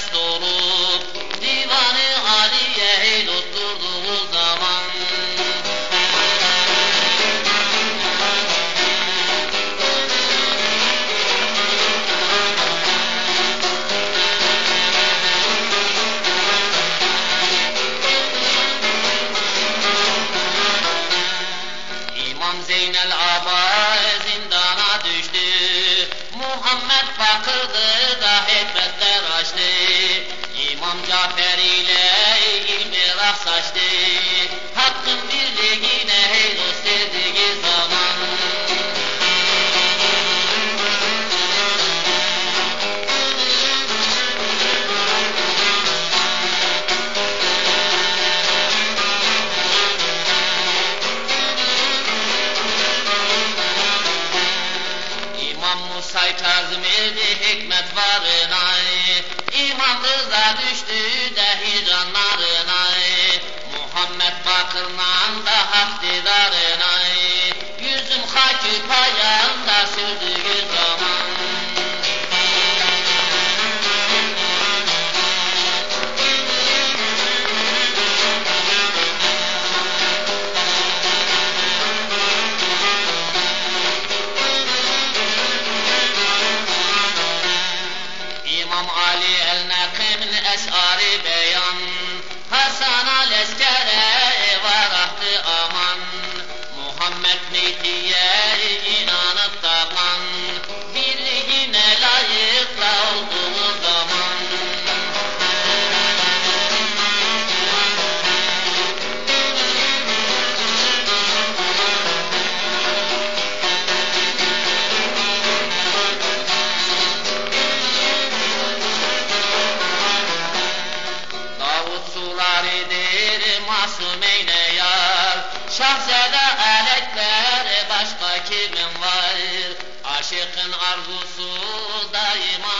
يَسْتُرُونَ elleriyle ilmi rah saçtı. Hakkın birliğine hey dost dediği zaman. İmam tazim erdi hikmet varına İmam Rıza düştü de hicranlarına Muhammed Bakır'la da hak didarına أشعر بين Kargusu daima